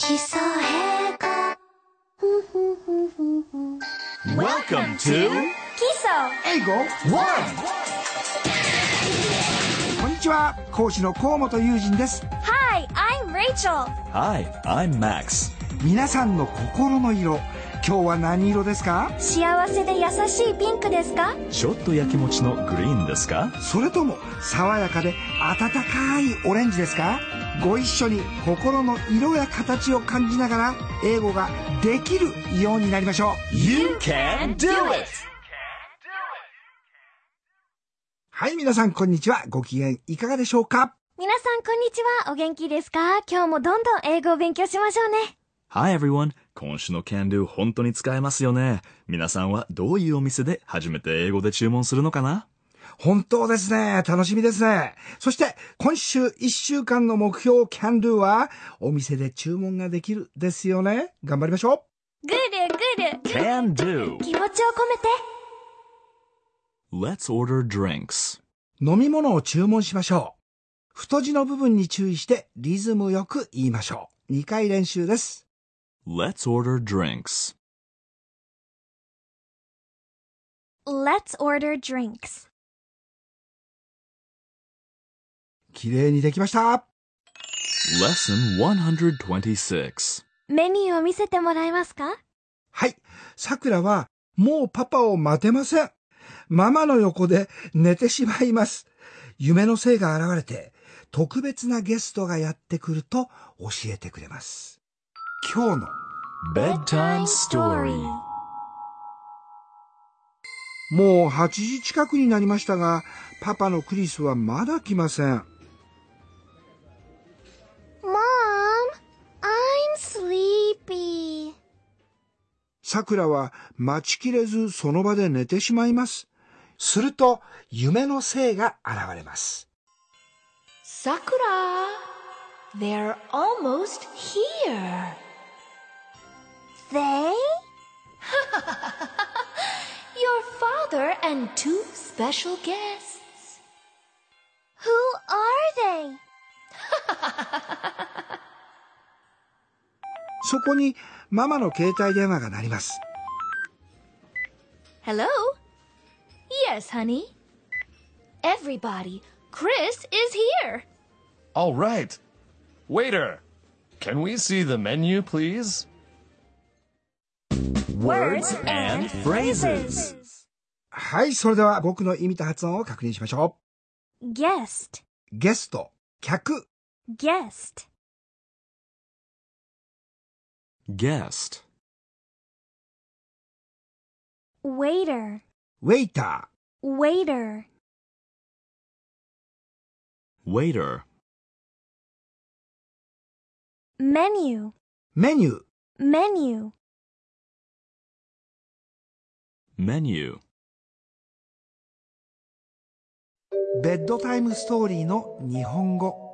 基礎英語 Welcome to 基礎。英語1こんにちは。講師の河本雄人です。Hi, I'm Rachel. Hi, I'm Max. 皆さんの心の色。今日は何色ですか？幸せで優しいピンクですか？ちょっとやきもちのグリーンですか？それとも爽やかで温かいオレンジですか？ご一緒に心の色や形を感じながら英語ができるようになりましょう。You can do it! はい皆さんこんにちは。ご機嫌いかがでしょうか？皆さんこんにちは。お元気ですか？今日もどんどん英語を勉強しましょうね。Hi everyone! 今週の Can Do 本当に使えますよね。皆さんはどういうお店で初めて英語で注文するのかな？本当ですね。楽しみですね。そして、今週1週間の目標 Can Do は、お店で注文ができるですよね。頑張りましょぐるぐる Can Do! 気持ちを込めて Let's order drinks. う。飲み物を注文しましょう。太字の部分に注意してリズムよく言いましょう。2回練習です。Let's order drinks. Let's order drinks 綺麗にできました。Lesson 126. メニューを見せてもらえますか？はい。さくらは、もうパパを待てません。ママの横で寝てしまいます。夢の性が現れて、特別なゲストがやってくると教えてくれます。今日の Bedtime story. もう8時近くになりましたが、パパのクリスはまだ来ません。さくらは待ちきれずその場で寝てしまいます。すると、夢の精が現れます。Sakura, they're almost here. They? Your father and two special guests. そこにママの携帯電話が鳴ります。Hello? Yes, honey. Everybody, Chris is here. All right. Waiter, can we see the menu, please? Words and phrases. はい、それでは僕の意味と発音を確認しましょ Guest, う。ゲスト、客、guest, Guest. waiter, ウェイタ waiter, Waiter. menu, ー、メニュー、menu, Menu. ベッドタイムストーリーの日本語。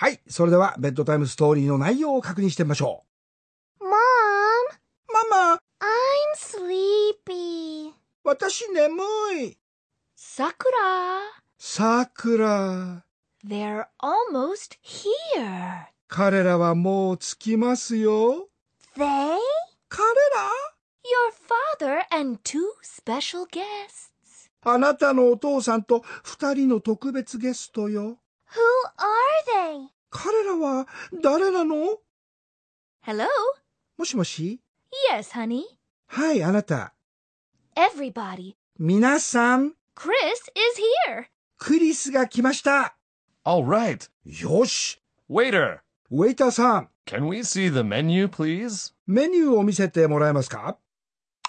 はい、それではベッドタイムストーリーの内容を確認してみましょ Mom, う。ママ、I'm sleepy. 私眠い。Sakura, さくら、they're almost here. 彼らはもう着きますよ。They? 彼 Your father and two special guests. らあなたのお父さんと二人の特別ゲストよ。Who are they? 彼らは誰なの Hello? もしもし Yes, honey. はい、あなた。Everybody, 皆さん、Chris is here. クリスが来ました。All right. よし。Waiter, ウェイターさん、can we see the menu, please? メニューを見せてもらえますか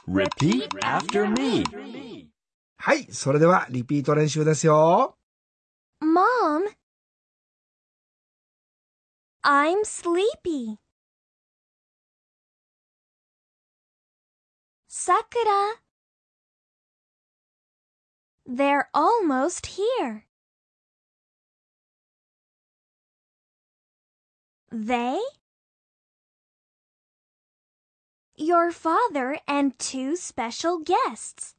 Repeat after me. はい、それではリピート練習ですよ。Mom, I'm sleepy. Sakura, they're almost here. They? Your father and two special guests.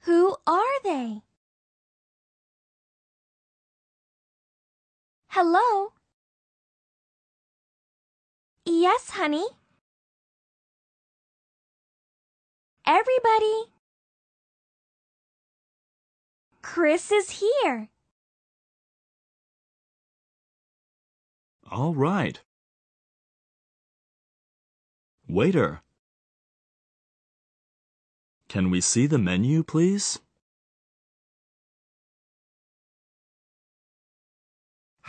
Who are they? Hello? Yes, honey. Everybody. Chris is here. All right. Waiter. Can we see the menu, please?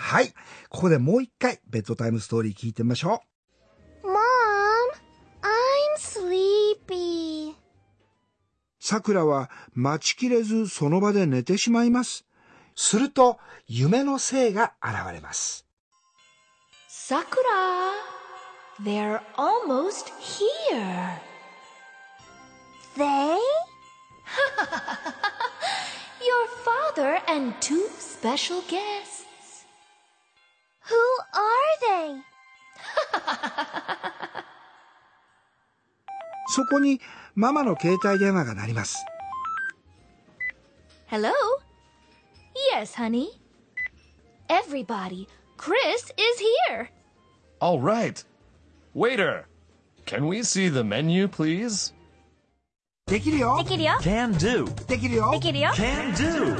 はい。ここでもう一回、ベッドタイムストーリー聞いてみましょう。Mom, I'm sleepy. さくらは待ちきれずその場で寝てしまいます。すると、夢の精が現れます。Sakura, they're almost here. They? Your father and two special guests. Who are they? そこにママの携帯電話が鳴ります。 Hello? Yes, honey. Everybody, Chris is here. All right. Waiter, can we see the menu, please? できるよできるよ Can do. できるよできるよ Can do.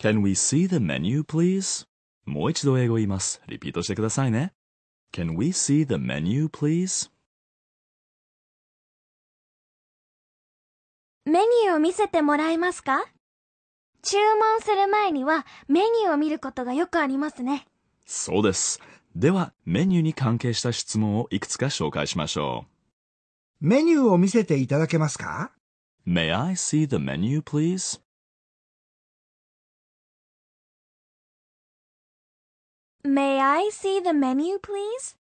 Can we see the menu, please? もう一度英語言います。リピートしてくださいね。Can we see the menu, please? メニューを見せてもらえますか？注文する前にはメニューを見ることがよくありますね。そうです。では、メニューに関係した質問をいくつか紹介しましょメニューを見せていただけますか？う。May I see the menu, please? May I see the menu, please?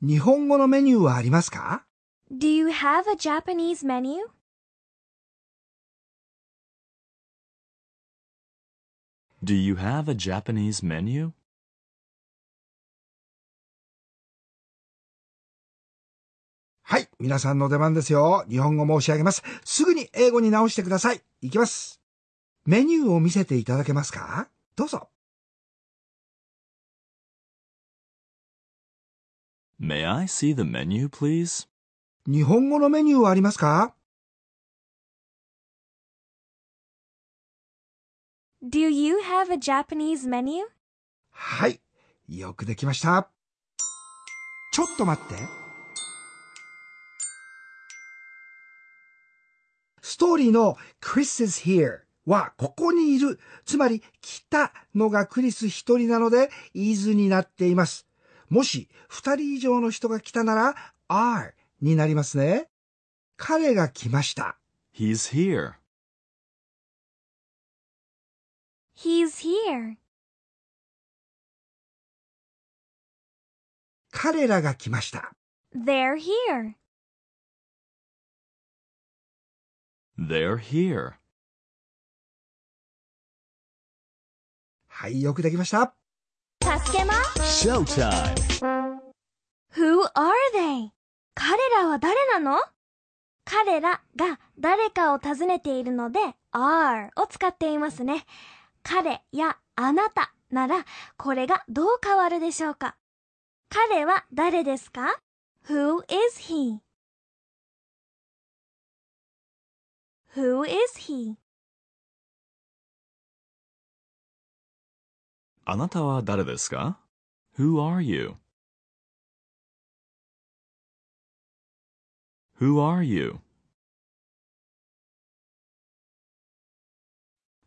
日本語のメニューはありますか Do you have a Japanese menu? Do you have a Japanese menu? はい。皆さんの出番ですよ。日本語申し上げます。すぐに英語に直してください。いきます。メニューを見せていただけますか？どうぞ。May I see the menu, please? 日本語のメニューはありますか？Do you have a Japanese menu? はい。よくできました。ちょっと待って。ストーリーの Chris is here はここにいる。つまり来たのがクリス一人なので is になっています。もし二人以上の人が来たなら are になりますね。彼が来ました。He's here. He's here. 彼らが来ました。They're here. They're here. はい、よくできました。助けま？す Showtime! Who are they? 彼らは誰なの？彼らが誰かを尋ねているので are を使っていますね。彼やあなたならこれがどう変わるでしょうか？彼は誰ですか ?Who is he? Who is he? あなたは誰ですか ?Who are you? Who are you?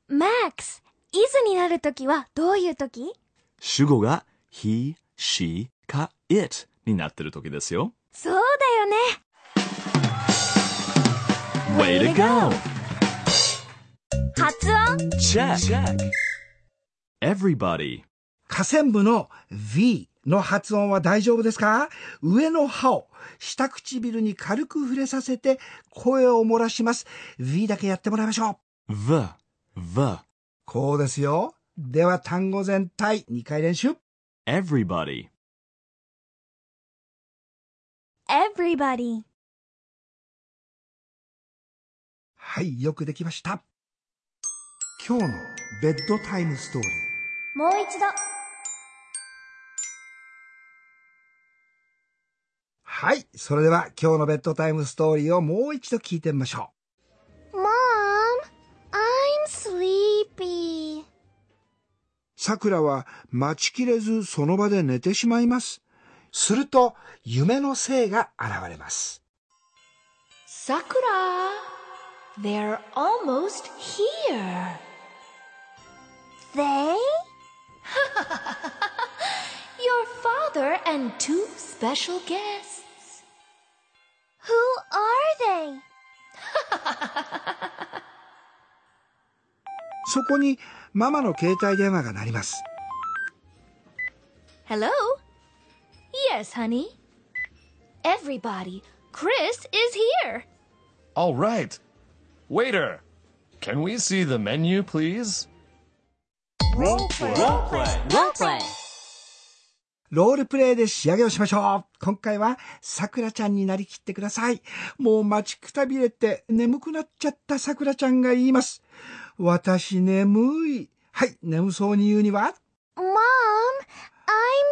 Max! is になるときはどういうとき主語が he, she か it になってる時ですよ。そうだよね Way to go! 発音 Check! Everybody. 下線部の V の発音は大丈夫ですか？上の歯を下唇に軽く触れさせて声を漏らします。V だけやってもらいましょう。The. The. こうですよ。では単語全体2回練習。Everybody. everybody はい、よくできました。今日のベッドタイムストーリー。もう一度。はい。それでは今日のベッドタイムストーリーをもう一度聞いてみましょ Mom, I'm sleepy. う。さくらは待ちきれずその場で寝てしまいます。すると夢の精が現れます。Sakura, they're almost here. They? Your father and two special guests. Who are they? そこにママの携帯電話が鳴ります。 Hello? Yes, honey. Everybody, Chris is here. All right. Waiter, can we see the menu, please? ロールプレイで仕上げをしましょう。今回はさくらちゃんになりきってください。もう待ちくたびれて眠くなっちゃったさくらちゃんが言います。私眠い。はい、眠そうに言うには？Mom, I'm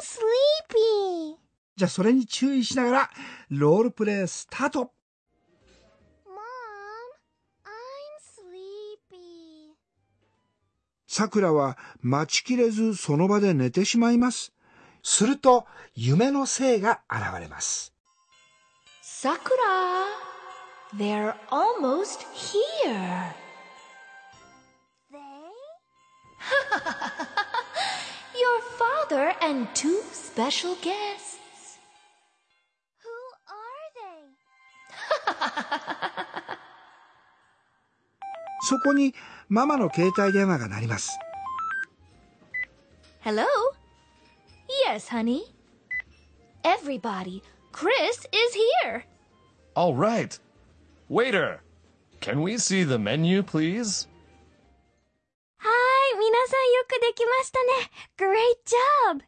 sleepy. じゃあそれに注意しながらロールプレイスタート。さくらは待ちきれずその場で寝てしまいます。すると夢の精が現れます。Sakura, they're almost here. They? Your father and two special guests. Who are they? そこにママの携帯電話が鳴ります。Hello? Yes, honey. Everybody, Chris is here. All right. Waiter, can we see the menu, please? はーい、皆さんよくできましたね。Great job!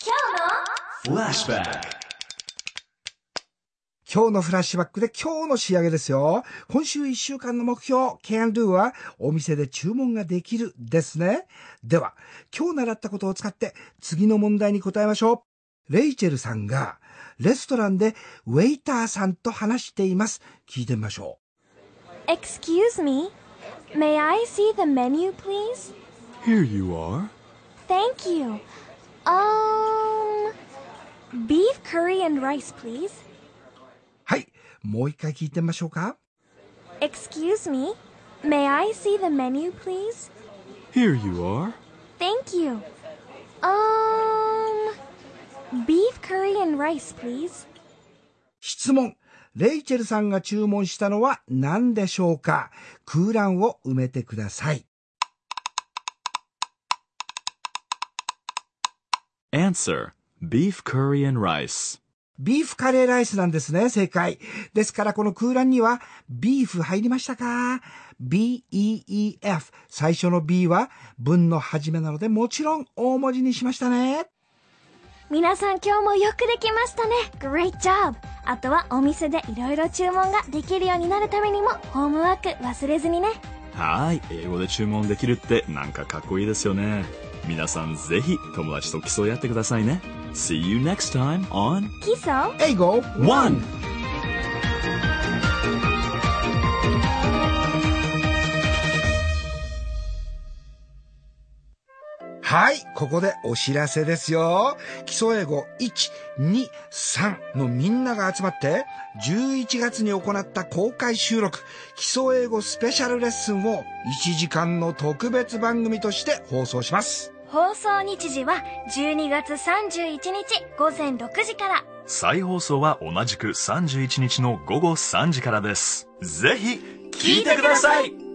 今日の Flashback. 今日のフラッシュバックで今日の仕上げですよ。今週1週間の目標、can do はお店で注文ができるですね。では、今日習ったことを使って次の問題に答えましょう。レイチェルさんがレストランでウェイターさんと話しています。聞いてみましょ Excuse me. May I see the menu, please? Here you are. Thank you. Um, beef curry and rice, please. もう一回聞いてみましょうか。Excuse me. May I see the menu, please? Here you are. Thank you. Um, beef curry and rice, please. 質問。レイチェルさんが注文したのは何でしょうか空欄を埋めてください。Answer. Beef curry and rice. ビーフカレーライスなんですね、正解。ですからこの空欄には、ビーフ入りましたか ?B-E-E-F。最初の B は文の始めなのでもちろん大文字にしましたね。皆さん今日もよくできましたね。Great job! あとはお店でいろいろ注文ができるようになるためにもホームワーク忘れずにね。はい。英語で注文できるってなんかかっこいいですよね。皆さんぜひ友達と競い合ってくださいね。See you next time on 基礎英語 One! はい、ここでお知らせですよ。基礎英語1、2、3のみんなが集まって、11月に行った公開収録、基礎英語スペシャルレッスンを1時間の特別番組として放送します。放送日時は12月31日午前6時から。再放送は同じく31日の午後3時からです。ぜひ聞いてください